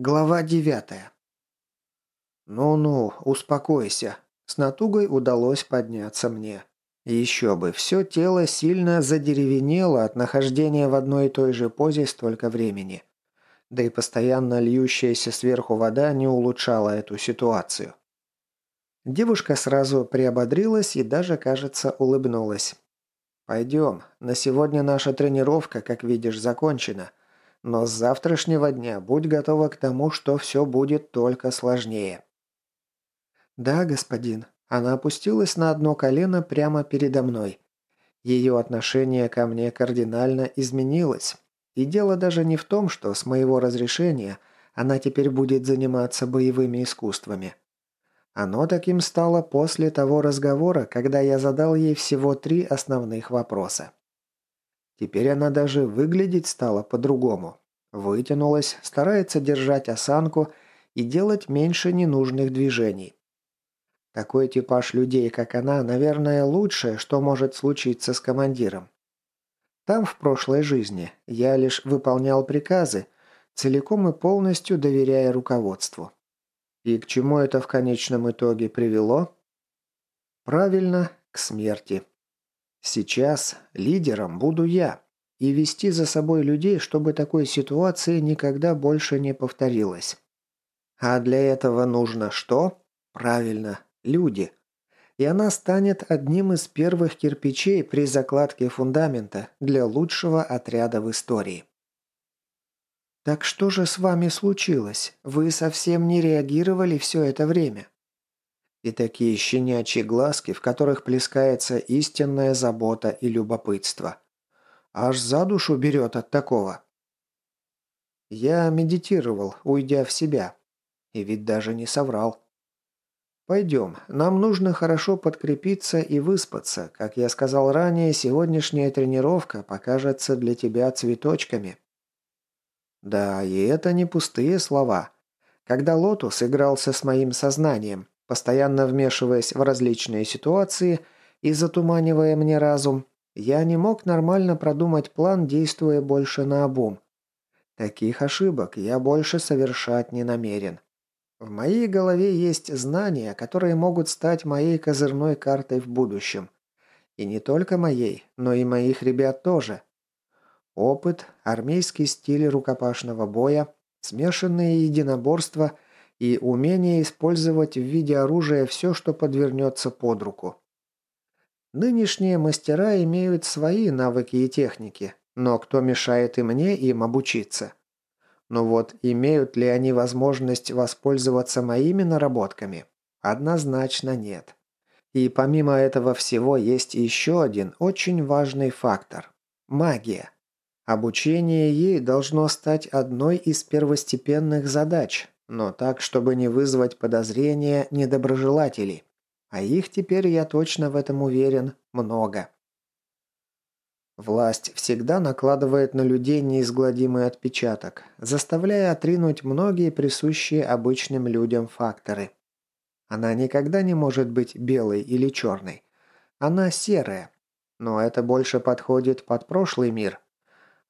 Глава девятая. «Ну-ну, успокойся». С натугой удалось подняться мне. Еще бы, все тело сильно задеревенело от нахождения в одной и той же позе столько времени. Да и постоянно льющаяся сверху вода не улучшала эту ситуацию. Девушка сразу приободрилась и даже, кажется, улыбнулась. «Пойдем, на сегодня наша тренировка, как видишь, закончена. Но с завтрашнего дня будь готова к тому, что все будет только сложнее». «Да, господин». Она опустилась на одно колено прямо передо мной. Ее отношение ко мне кардинально изменилось. И дело даже не в том, что с моего разрешения она теперь будет заниматься боевыми искусствами. Оно таким стало после того разговора, когда я задал ей всего три основных вопроса. Теперь она даже выглядеть стала по-другому. Вытянулась, старается держать осанку и делать меньше ненужных движений. Такой типаж людей, как она, наверное, лучшее, что может случиться с командиром. Там, в прошлой жизни, я лишь выполнял приказы, целиком и полностью доверяя руководству. И к чему это в конечном итоге привело? Правильно, к смерти. Сейчас лидером буду я. И вести за собой людей, чтобы такой ситуации никогда больше не повторилось. А для этого нужно что? Правильно, люди. И она станет одним из первых кирпичей при закладке фундамента для лучшего отряда в истории. «Так что же с вами случилось? Вы совсем не реагировали все это время?» И такие щенячьи глазки, в которых плескается истинная забота и любопытство. Аж за душу берет от такого. Я медитировал, уйдя в себя. И ведь даже не соврал. «Пойдем, нам нужно хорошо подкрепиться и выспаться. Как я сказал ранее, сегодняшняя тренировка покажется для тебя цветочками». Да, и это не пустые слова. Когда Лотус игрался с моим сознанием, Постоянно вмешиваясь в различные ситуации и затуманивая мне разум, я не мог нормально продумать план, действуя больше наобум. Таких ошибок я больше совершать не намерен. В моей голове есть знания, которые могут стать моей козырной картой в будущем. И не только моей, но и моих ребят тоже. Опыт, армейский стиль рукопашного боя, смешанные единоборства – и умение использовать в виде оружия все, что подвернется под руку. Нынешние мастера имеют свои навыки и техники, но кто мешает и мне им обучиться? Но ну вот имеют ли они возможность воспользоваться моими наработками? Однозначно нет. И помимо этого всего есть еще один очень важный фактор – магия. Обучение ей должно стать одной из первостепенных задач, но так, чтобы не вызвать подозрения недоброжелателей. А их теперь, я точно в этом уверен, много. Власть всегда накладывает на людей неизгладимый отпечаток, заставляя отринуть многие присущие обычным людям факторы. Она никогда не может быть белой или черной. Она серая. Но это больше подходит под прошлый мир.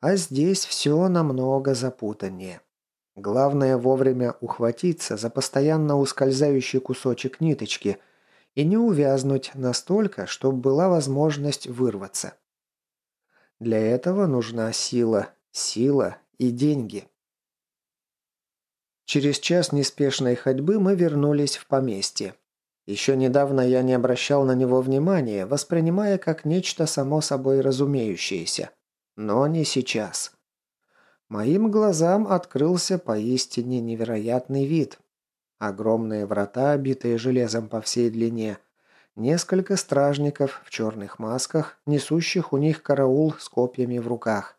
А здесь все намного запутаннее. Главное вовремя ухватиться за постоянно ускользающий кусочек ниточки и не увязнуть настолько, чтобы была возможность вырваться. Для этого нужна сила, сила и деньги. Через час неспешной ходьбы мы вернулись в поместье. Еще недавно я не обращал на него внимания, воспринимая как нечто само собой разумеющееся. Но не сейчас. Моим глазам открылся поистине невероятный вид. Огромные врата, обитые железом по всей длине, несколько стражников в черных масках, несущих у них караул с копьями в руках.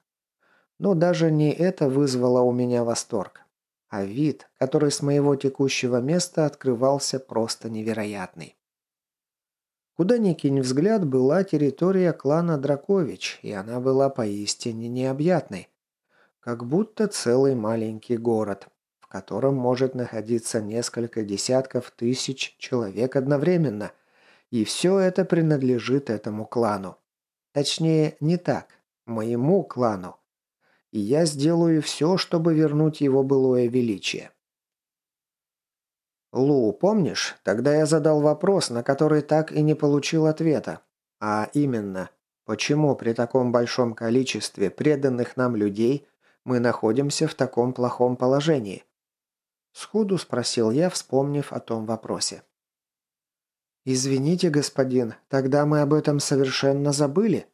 Но даже не это вызвало у меня восторг, а вид, который с моего текущего места открывался просто невероятный. Куда ни кинь взгляд, была территория клана Дракович, и она была поистине необъятной. Как будто целый маленький город, в котором может находиться несколько десятков тысяч человек одновременно. И все это принадлежит этому клану. Точнее, не так. Моему клану. И я сделаю все, чтобы вернуть его былое величие. «Лу, помнишь? Тогда я задал вопрос, на который так и не получил ответа. А именно, почему при таком большом количестве преданных нам людей мы находимся в таком плохом положении?» Сходу спросил я, вспомнив о том вопросе. «Извините, господин, тогда мы об этом совершенно забыли».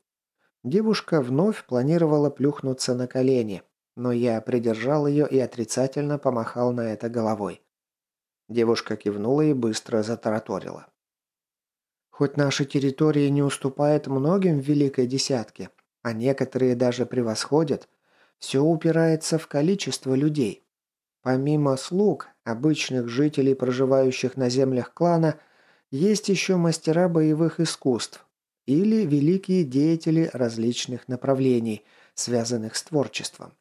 Девушка вновь планировала плюхнуться на колени, но я придержал ее и отрицательно помахал на это головой. Девушка кивнула и быстро затараторила. Хоть наша территория не уступает многим в Великой Десятке, а некоторые даже превосходят, все упирается в количество людей. Помимо слуг, обычных жителей, проживающих на землях клана, есть еще мастера боевых искусств или великие деятели различных направлений, связанных с творчеством.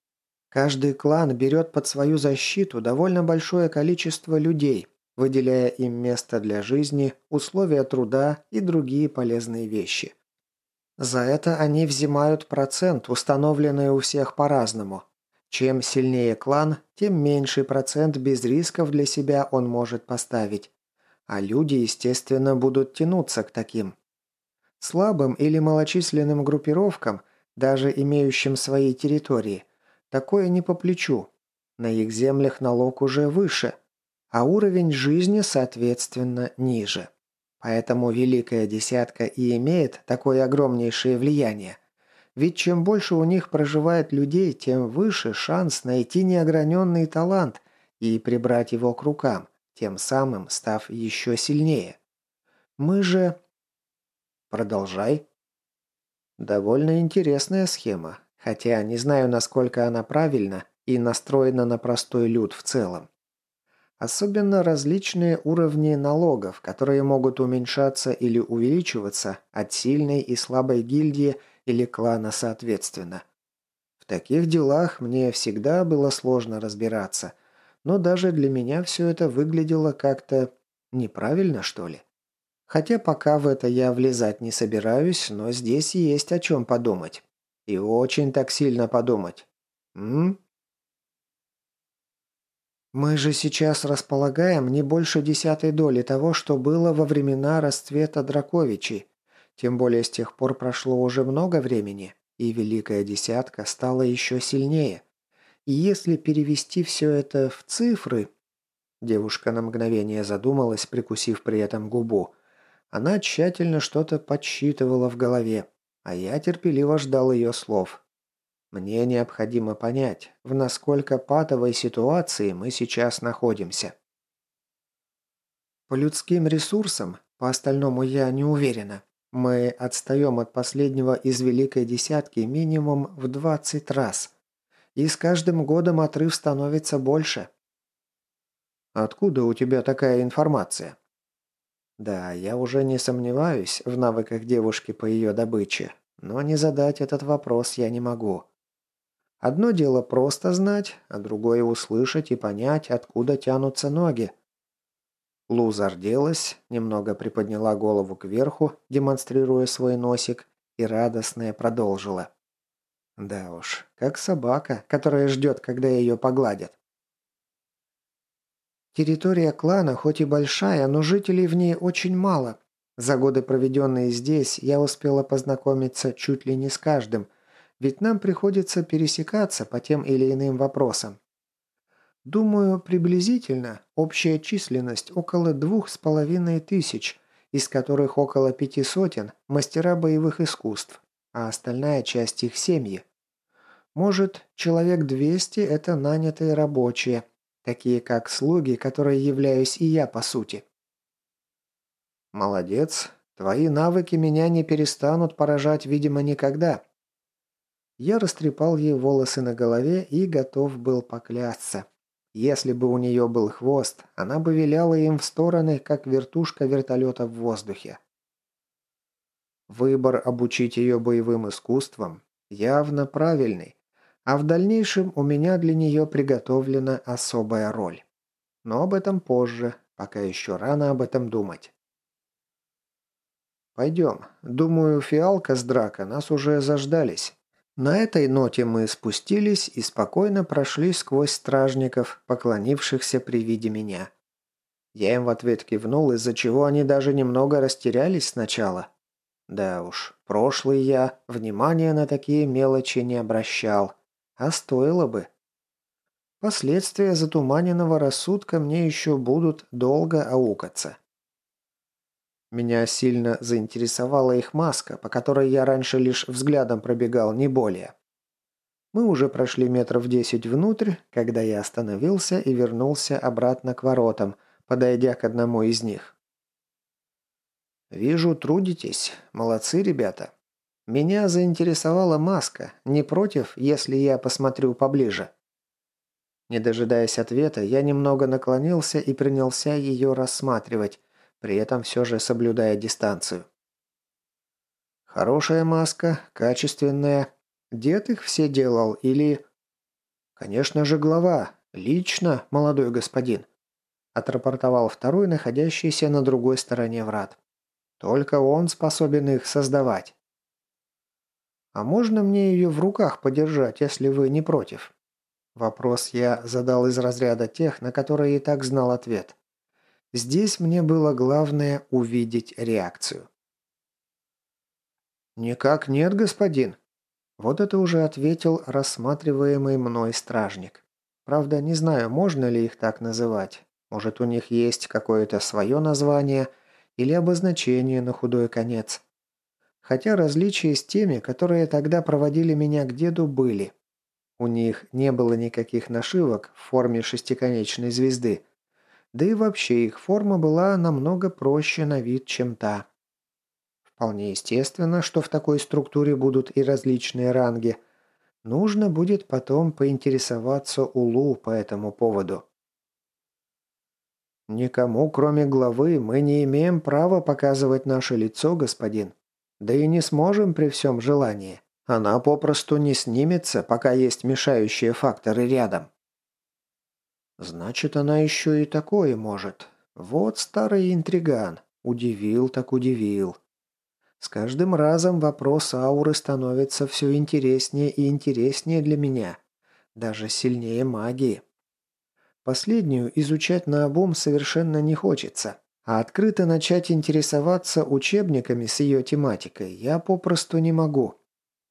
Каждый клан берет под свою защиту довольно большое количество людей, выделяя им место для жизни, условия труда и другие полезные вещи. За это они взимают процент, установленный у всех по-разному. Чем сильнее клан, тем меньший процент без рисков для себя он может поставить. А люди, естественно, будут тянуться к таким. Слабым или малочисленным группировкам, даже имеющим свои территории – Такое не по плечу. На их землях налог уже выше, а уровень жизни, соответственно, ниже. Поэтому Великая Десятка и имеет такое огромнейшее влияние. Ведь чем больше у них проживает людей, тем выше шанс найти неограненный талант и прибрать его к рукам, тем самым став еще сильнее. Мы же... Продолжай. Довольно интересная схема, Хотя не знаю, насколько она правильна и настроена на простой люд в целом. Особенно различные уровни налогов, которые могут уменьшаться или увеличиваться от сильной и слабой гильдии или клана соответственно. В таких делах мне всегда было сложно разбираться, но даже для меня все это выглядело как-то неправильно, что ли. Хотя пока в это я влезать не собираюсь, но здесь есть о чем подумать. И очень так сильно подумать. М? Мы же сейчас располагаем не больше десятой доли того, что было во времена расцвета Драковичей. Тем более с тех пор прошло уже много времени, и Великая Десятка стала еще сильнее. И если перевести все это в цифры... Девушка на мгновение задумалась, прикусив при этом губу. Она тщательно что-то подсчитывала в голове, а я терпеливо ждал ее слов. Мне необходимо понять, в насколько патовой ситуации мы сейчас находимся. По людским ресурсам, по остальному я не уверена. Мы отстаем от последнего из Великой Десятки минимум в 20 раз. И с каждым годом отрыв становится больше. Откуда у тебя такая информация? Да, я уже не сомневаюсь в навыках девушки по ее добыче, но не задать этот вопрос я не могу. Одно дело просто знать, а другое услышать и понять, откуда тянутся ноги. Лу зарделась, немного приподняла голову кверху, демонстрируя свой носик, и радостная продолжила. Да уж, как собака, которая ждет, когда ее погладят. Территория клана хоть и большая, но жителей в ней очень мало. За годы, проведенные здесь, я успела познакомиться чуть ли не с каждым, ведь нам приходится пересекаться по тем или иным вопросам. Думаю, приблизительно общая численность около двух с половиной тысяч, из которых около пяти сотен – мастера боевых искусств, а остальная часть их семьи. Может, человек 200 – это нанятые рабочие – такие как слуги, которые являюсь и я по сути. Молодец. Твои навыки меня не перестанут поражать, видимо, никогда. Я растрепал ей волосы на голове и готов был поклясться. Если бы у нее был хвост, она бы виляла им в стороны, как вертушка вертолета в воздухе. Выбор обучить ее боевым искусствам явно правильный. А в дальнейшем у меня для нее приготовлена особая роль. Но об этом позже, пока еще рано об этом думать. «Пойдем. Думаю, фиалка с драка нас уже заждались». На этой ноте мы спустились и спокойно прошли сквозь стражников, поклонившихся при виде меня. Я им в ответ кивнул, из-за чего они даже немного растерялись сначала. Да уж, прошлый я внимания на такие мелочи не обращал. А стоило бы. Последствия затуманенного рассудка мне еще будут долго аукаться. Меня сильно заинтересовала их маска, по которой я раньше лишь взглядом пробегал, не более. Мы уже прошли метров десять внутрь, когда я остановился и вернулся обратно к воротам, подойдя к одному из них. «Вижу, трудитесь. Молодцы, ребята. Меня заинтересовала маска. Не против, если я посмотрю поближе?» Не дожидаясь ответа, я немного наклонился и принялся ее рассматривать, при этом все же соблюдая дистанцию. «Хорошая маска, качественная. Дед их все делал или...» «Конечно же, глава. Лично, молодой господин», – отрапортовал второй, находящийся на другой стороне врат. «Только он способен их создавать». «А можно мне ее в руках подержать, если вы не против?» Вопрос я задал из разряда тех, на которые и так знал ответ. Здесь мне было главное увидеть реакцию. «Никак нет, господин». Вот это уже ответил рассматриваемый мной стражник. Правда, не знаю, можно ли их так называть. Может, у них есть какое-то свое название или обозначение на худой конец. Хотя различия с теми, которые тогда проводили меня к деду, были. У них не было никаких нашивок в форме шестиконечной звезды – да и вообще их форма была намного проще на вид, чем та. Вполне естественно, что в такой структуре будут и различные ранги. Нужно будет потом поинтересоваться у Лу по этому поводу. «Никому, кроме главы, мы не имеем права показывать наше лицо, господин. Да и не сможем при всем желании. Она попросту не снимется, пока есть мешающие факторы рядом». Значит, она еще и такое может. Вот старый интриган. Удивил так удивил. С каждым разом вопрос ауры становится все интереснее и интереснее для меня. Даже сильнее магии. Последнюю изучать наобум совершенно не хочется. А открыто начать интересоваться учебниками с ее тематикой я попросту не могу.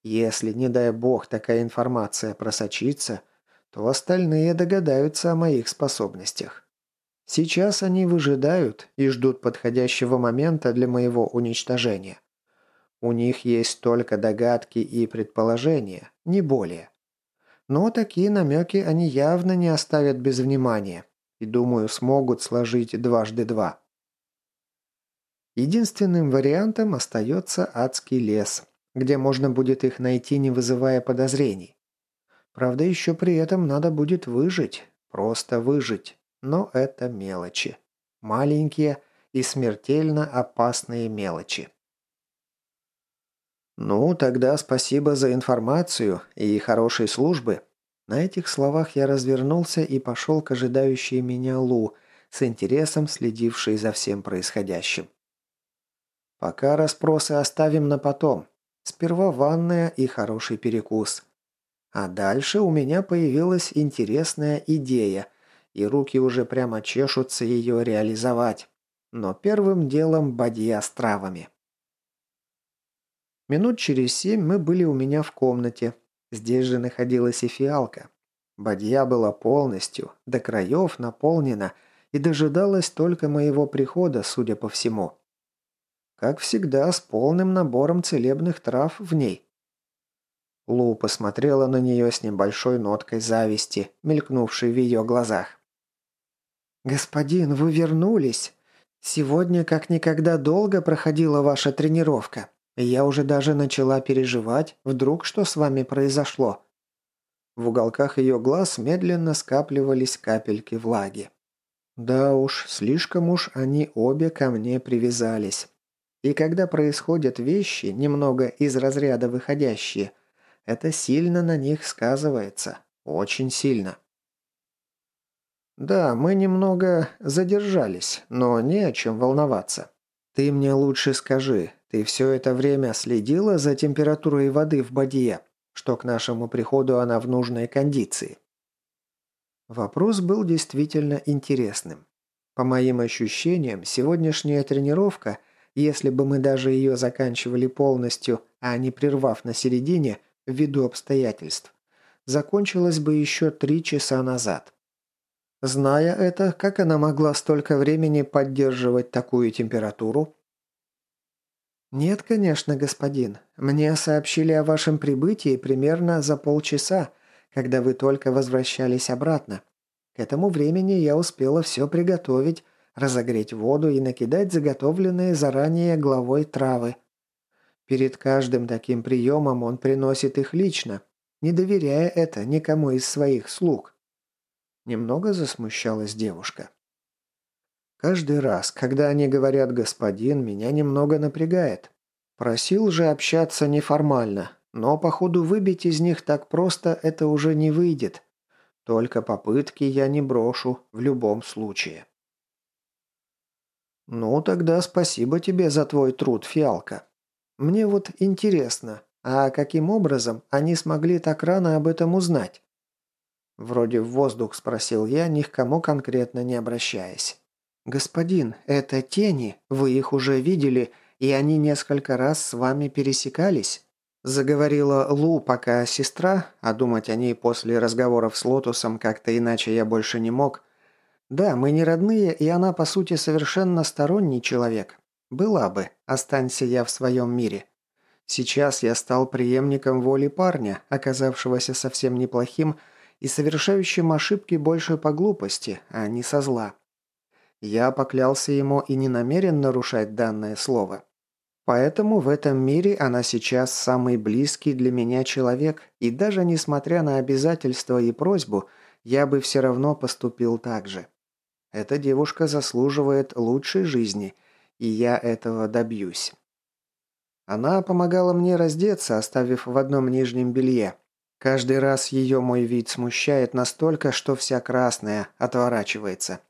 Если, не дай бог, такая информация просочится – то остальные догадаются о моих способностях. Сейчас они выжидают и ждут подходящего момента для моего уничтожения. У них есть только догадки и предположения, не более. Но такие намеки они явно не оставят без внимания и, думаю, смогут сложить дважды два. Единственным вариантом остается адский лес, где можно будет их найти, не вызывая подозрений. Правда, еще при этом надо будет выжить. Просто выжить. Но это мелочи. Маленькие и смертельно опасные мелочи. «Ну, тогда спасибо за информацию и хорошей службы». На этих словах я развернулся и пошел к ожидающей меня Лу, с интересом следившей за всем происходящим. «Пока расспросы оставим на потом. Сперва ванная и хороший перекус. А дальше у меня появилась интересная идея, и руки уже прямо чешутся ее реализовать. Но первым делом бадья с травами. Минут через семь мы были у меня в комнате. Здесь же находилась и фиалка. Бадья была полностью, до краев наполнена и дожидалась только моего прихода, судя по всему. Как всегда, с полным набором целебных трав в ней. Лу посмотрела на нее с небольшой ноткой зависти, мелькнувшей в ее глазах. «Господин, вы вернулись. Сегодня как никогда долго проходила ваша тренировка. я уже даже начала переживать, вдруг что с вами произошло». В уголках ее глаз медленно скапливались капельки влаги. Да уж, слишком уж они обе ко мне привязались. И когда происходят вещи, немного из разряда выходящие – это сильно на них сказывается. Очень сильно. Да, мы немного задержались, но не о чем волноваться. Ты мне лучше скажи, ты все это время следила за температурой воды в бадье, что к нашему приходу она в нужной кондиции? Вопрос был действительно интересным. По моим ощущениям, сегодняшняя тренировка, если бы мы даже ее заканчивали полностью, а не прервав на середине, ввиду обстоятельств, закончилась бы еще три часа назад. Зная это, как она могла столько времени поддерживать такую температуру? «Нет, конечно, господин. Мне сообщили о вашем прибытии примерно за полчаса, когда вы только возвращались обратно. К этому времени я успела все приготовить, разогреть воду и накидать заготовленные заранее главой травы. Перед каждым таким приемом он приносит их лично, не доверяя это никому из своих слуг. Немного засмущалась девушка. Каждый раз, когда они говорят «господин», меня немного напрягает. Просил же общаться неформально, но походу выбить из них так просто это уже не выйдет. Только попытки я не брошу в любом случае. «Ну, тогда спасибо тебе за твой труд, Фиалка. Мне вот интересно, а каким образом они смогли так рано об этом узнать?» Вроде в воздух спросил я, ни к кому конкретно не обращаясь. «Господин, это тени, вы их уже видели, и они несколько раз с вами пересекались?» Заговорила Лу, пока сестра, а думать о ней после разговоров с Лотусом как-то иначе я больше не мог. Да, мы не родные, и она, по сути, совершенно сторонний человек. Была бы, останься я в своем мире. Сейчас я стал преемником воли парня, оказавшегося совсем неплохим и совершающим ошибки больше по глупости, а не со зла. Я поклялся ему и не намерен нарушать данное слово. Поэтому в этом мире она сейчас самый близкий для меня человек, и даже несмотря на обязательства и просьбу, я бы все равно поступил так же. Эта девушка заслуживает лучшей жизни, и я этого добьюсь. Она помогала мне раздеться, оставив в одном нижнем белье. Каждый раз ее мой вид смущает настолько, что вся красная отворачивается.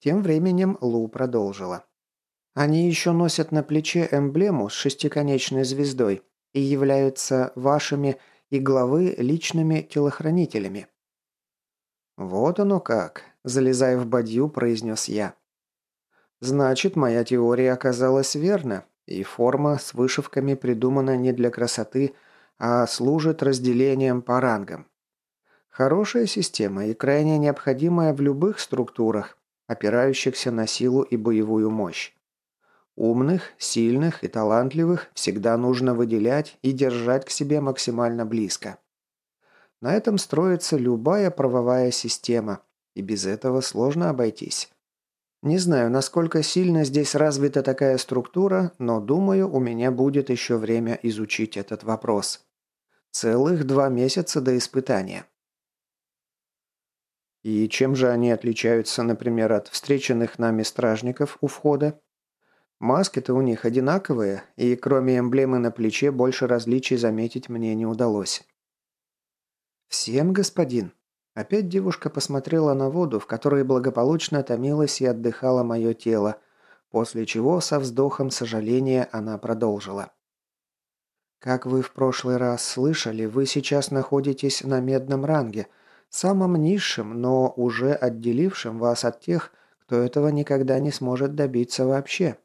Тем временем Лу продолжила. Они еще носят на плече эмблему с шестиконечной звездой и являются вашими и главы личными телохранителями». «Вот оно как», – залезая в бадью, произнес я. «Значит, моя теория оказалась верна, и форма с вышивками придумана не для красоты, а служит разделением по рангам. Хорошая система и крайне необходимая в любых структурах, опирающихся на силу и боевую мощь. Умных, сильных и талантливых всегда нужно выделять и держать к себе максимально близко. На этом строится любая правовая система, и без этого сложно обойтись. Не знаю, насколько сильно здесь развита такая структура, но думаю, у меня будет еще время изучить этот вопрос. Целых два месяца до испытания. И чем же они отличаются, например, от встреченных нами стражников у входа? Маски-то у них одинаковые, и кроме эмблемы на плече больше различий заметить мне не удалось. «Всем, господин?» Опять девушка посмотрела на воду, в которой благополучно томилось и отдыхало мое тело, после чего со вздохом сожаления она продолжила. «Как вы в прошлый раз слышали, вы сейчас находитесь на медном ранге, самом низшем, но уже отделившем вас от тех, кто этого никогда не сможет добиться вообще.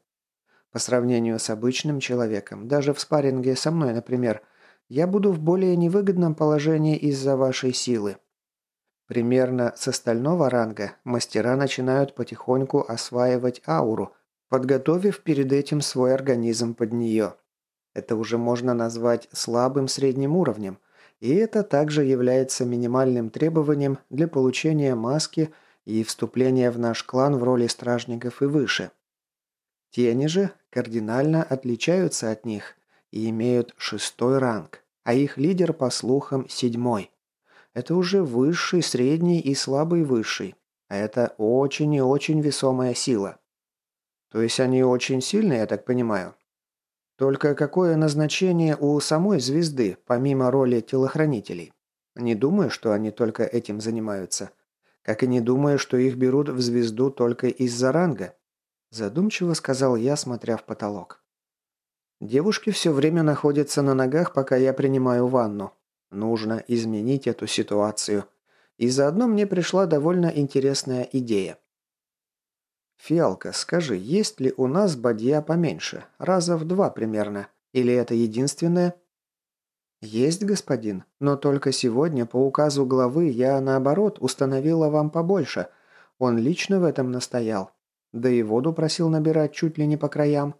По сравнению с обычным человеком, даже в спарринге со мной, например, я буду в более невыгодном положении из-за вашей силы. Примерно с остального ранга мастера начинают потихоньку осваивать ауру, подготовив перед этим свой организм под нее. Это уже можно назвать слабым средним уровнем, и это также является минимальным требованием для получения маски и вступления в наш клан в роли стражников и выше. Тени же кардинально отличаются от них и имеют шестой ранг, а их лидер, по слухам, седьмой. Это уже высший, средний и слабый высший, а это очень и очень весомая сила. То есть они очень сильные, я так понимаю? Только какое назначение у самой звезды, помимо роли телохранителей? Не думаю, что они только этим занимаются. Как и не думаю, что их берут в звезду только из-за ранга. Задумчиво сказал я, смотря в потолок. Девушки все время находятся на ногах, пока я принимаю ванну. Нужно изменить эту ситуацию. И заодно мне пришла довольно интересная идея. «Фиалка, скажи, есть ли у нас бадья поменьше? Раза в два примерно. Или это единственное?» «Есть, господин, но только сегодня по указу главы я, наоборот, установила вам побольше. Он лично в этом настоял. Да и воду просил набирать чуть ли не по краям.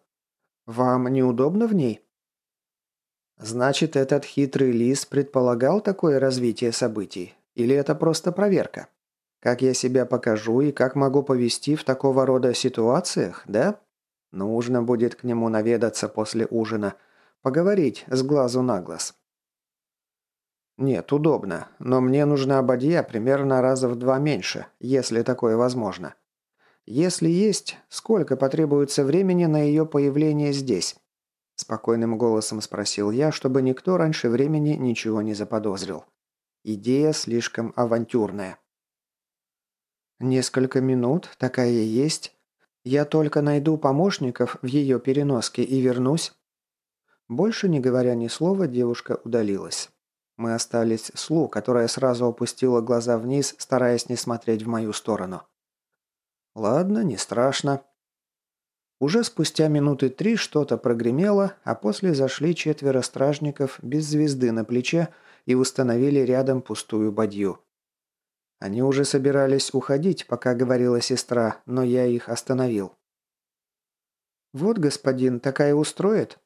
Вам неудобно в ней?» «Значит, этот хитрый лис предполагал такое развитие событий? Или это просто проверка? Как я себя покажу и как могу повести в такого рода ситуациях, да? Нужно будет к нему наведаться после ужина, поговорить с глазу на глаз». «Нет, удобно, но мне нужна бадья примерно раза в два меньше, если такое возможно. Если есть, сколько потребуется времени на ее появление здесь?» Спокойным голосом спросил я, чтобы никто раньше времени ничего не заподозрил. Идея слишком авантюрная. «Несколько минут, такая есть. Я только найду помощников в ее переноске и вернусь». Больше не говоря ни слова, девушка удалилась. Мы остались с Лу, которая сразу опустила глаза вниз, стараясь не смотреть в мою сторону. «Ладно, не страшно». Уже спустя минуты три что-то прогремело, а после зашли четверо стражников без звезды на плече и установили рядом пустую бадью. Они уже собирались уходить, пока говорила сестра, но я их остановил. «Вот, господин, такая устроит?»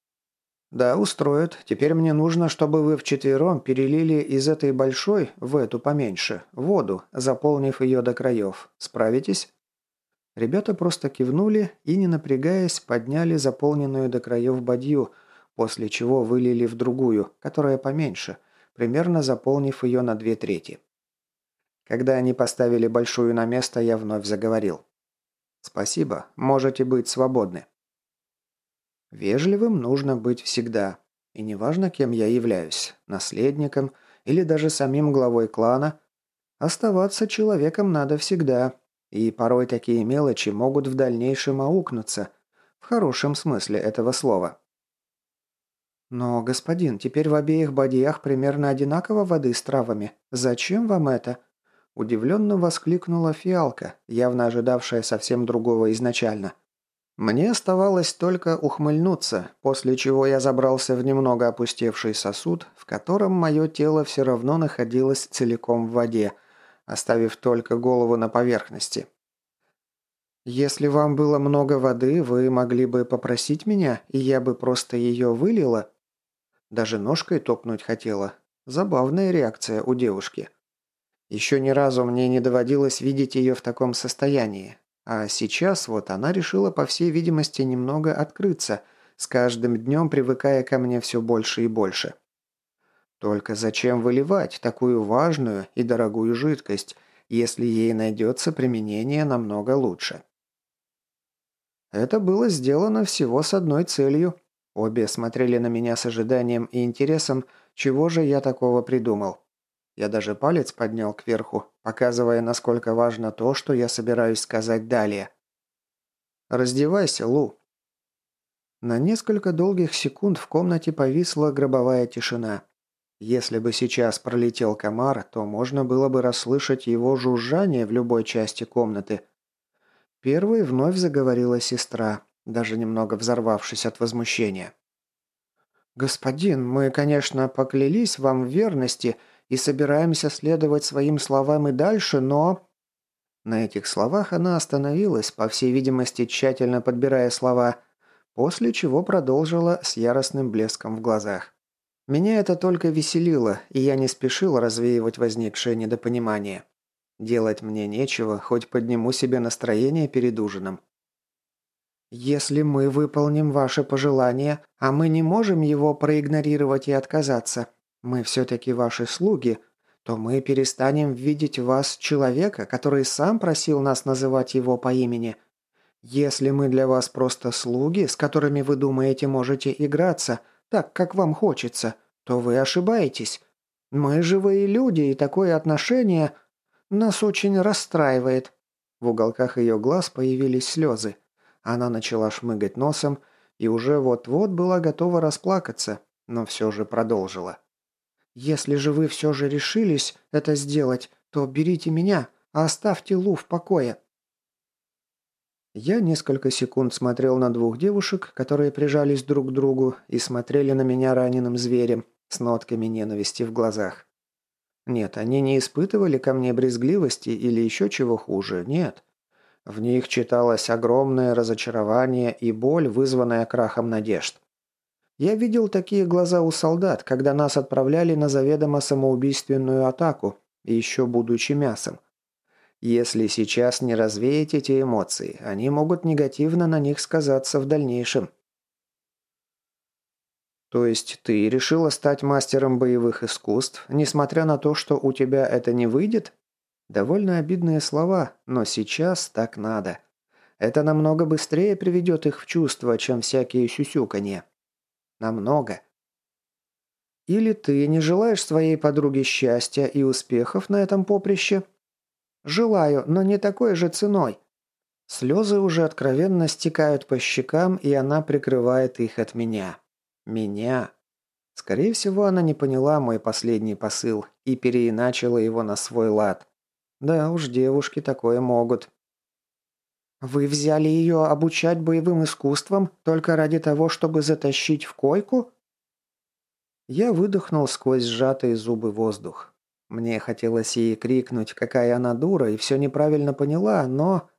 «Да, устроят. Теперь мне нужно, чтобы вы вчетвером перелили из этой большой в эту поменьше воду, заполнив ее до краев. Справитесь?» Ребята просто кивнули и, не напрягаясь, подняли заполненную до краев бадью, после чего вылили в другую, которая поменьше, примерно заполнив ее на две трети. Когда они поставили большую на место, я вновь заговорил. «Спасибо, можете быть свободны». Вежливым нужно быть всегда. И неважно, кем я являюсь, наследником или даже самим главой клана, оставаться человеком надо всегда. И порой такие мелочи могут в дальнейшем аукнуться, в хорошем смысле этого слова. «Но, господин, теперь в обеих бадьях примерно одинаково воды с травами. Зачем вам это?» Удивленно воскликнула фиалка, явно ожидавшая совсем другого изначально. Мне оставалось только ухмыльнуться, после чего я забрался в немного опустевший сосуд, в котором мое тело все равно находилось целиком в воде, оставив только голову на поверхности. «Если вам было много воды, вы могли бы попросить меня, и я бы просто ее вылила?» Даже ножкой топнуть хотела. Забавная реакция у девушки. Еще ни разу мне не доводилось видеть ее в таком состоянии, а сейчас вот она решила, по всей видимости, немного открыться, с каждым днем привыкая ко мне все больше и больше. Только зачем выливать такую важную и дорогую жидкость, если ей найдется применение намного лучше? Это было сделано всего с одной целью. Обе смотрели на меня с ожиданием и интересом, чего же я такого придумал. Я даже палец поднял кверху, показывая, насколько важно то, что я собираюсь сказать далее. «Раздевайся, Лу». На несколько долгих секунд в комнате повисла гробовая тишина. Если бы сейчас пролетел комар, то можно было бы расслышать его жужжание в любой части комнаты. Первой вновь заговорила сестра, даже немного взорвавшись от возмущения. «Господин, мы, конечно, поклялись вам в верности», и собираемся следовать своим словам и дальше, но...» На этих словах она остановилась, по всей видимости, тщательно подбирая слова, после чего продолжила с яростным блеском в глазах. Меня это только веселило, и я не спешил развеивать возникшее недопонимание. Делать мне нечего, хоть подниму себе настроение перед ужином. «Если мы выполним ваше пожелание, а мы не можем его проигнорировать и отказаться, мы все-таки ваши слуги, то мы перестанем видеть вас человека, который сам просил нас называть его по имени. Если мы для вас просто слуги, с которыми вы думаете можете играться, так, как вам хочется, то вы ошибаетесь. Мы живые люди, и такое отношение нас очень расстраивает». В уголках ее глаз появились слезы. Она начала шмыгать носом и уже вот-вот была готова расплакаться, но все же продолжила. Если же вы все же решились это сделать, то берите меня, а оставьте Лу в покое». Я несколько секунд смотрел на двух девушек, которые прижались друг к другу и смотрели на меня раненым зверем с нотками ненависти в глазах. Нет, они не испытывали ко мне брезгливости или еще чего хуже, нет. В них читалось огромное разочарование и боль, вызванная крахом надежд. Я видел такие глаза у солдат, когда нас отправляли на заведомо самоубийственную атаку, еще будучи мясом. Если сейчас не развеять эти эмоции, они могут негативно на них сказаться в дальнейшем. То есть ты решила стать мастером боевых искусств, несмотря на то, что у тебя это не выйдет? Довольно обидные слова, но сейчас так надо. Это намного быстрее приведет их в чувство, чем всякие сюсюканье. Намного. Или ты не желаешь своей подруге счастья и успехов на этом поприще? Желаю, но не такой же ценой. Слезы уже откровенно стекают по щекам, и она прикрывает их от меня. Меня. Скорее всего, она не поняла мой последний посыл и переиначила его на свой лад. Да уж, девушки такое могут. «Вы взяли ее обучать боевым искусствам только ради того, чтобы затащить в койку?» Я выдохнул сквозь сжатые зубы воздух. Мне хотелось ей крикнуть, какая она дура, и все неправильно поняла, но...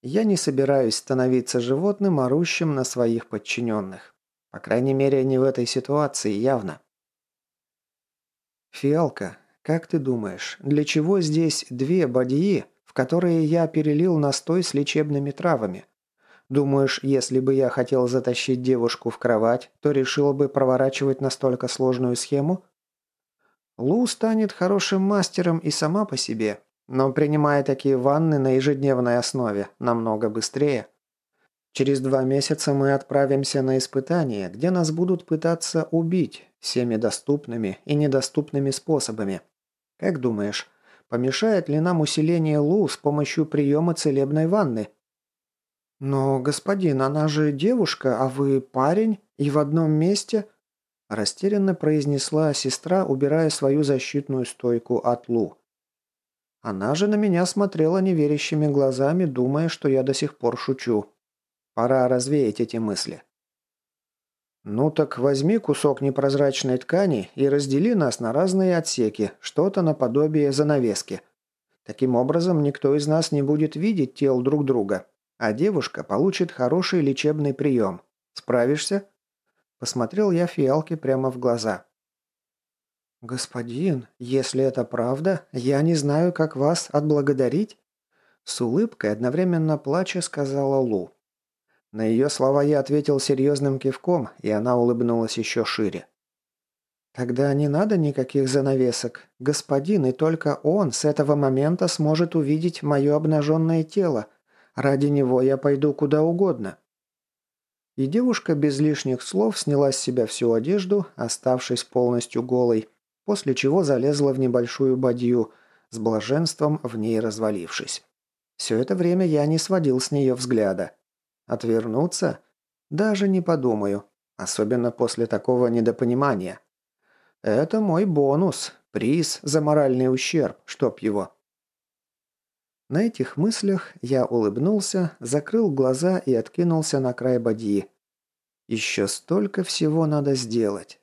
Я не собираюсь становиться животным, орущим на своих подчиненных. По крайней мере, не в этой ситуации, явно. «Фиалка, как ты думаешь, для чего здесь две бадьи, в которые я перелил настой с лечебными травами? Думаешь, если бы я хотел затащить девушку в кровать, то решил бы проворачивать настолько сложную схему? Лу станет хорошим мастером и сама по себе, но принимая такие ванны на ежедневной основе намного быстрее. Через два месяца мы отправимся на испытание, где нас будут пытаться убить всеми доступными и недоступными способами. Как думаешь, помешает ли нам усиление Лу с помощью приема целебной ванны? Но, господин, она же девушка, а вы парень и в одном месте? Растерянно произнесла сестра, убирая свою защитную стойку от Лу. Она же на меня смотрела неверящими глазами, думая, что я до сих пор шучу. Пора развеять эти мысли. «Ну так возьми кусок непрозрачной ткани и раздели нас на разные отсеки, что-то наподобие занавески. Таким образом, никто из нас не будет видеть тел друг друга, а девушка получит хороший лечебный прием. Справишься?» Посмотрел я фиалке прямо в глаза. «Господин, если это правда, я не знаю, как вас отблагодарить?» С улыбкой, одновременно плача, сказала Лу. На ее слова я ответил серьезным кивком, и она улыбнулась еще шире. «Тогда не надо никаких занавесок. Господин, и только он с этого момента сможет увидеть мое обнаженное тело. Ради него я пойду куда угодно». И девушка без лишних слов сняла с себя всю одежду, оставшись полностью голой, после чего залезла в небольшую бадью, с блаженством в ней развалившись. Все это время я не сводил с нее взгляда. Отвернуться? Даже не подумаю. Особенно после такого недопонимания. Это мой бонус, приз за моральный ущерб, чтоб его. На этих мыслях я улыбнулся, закрыл глаза и откинулся на край бадьи. Еще столько всего надо сделать.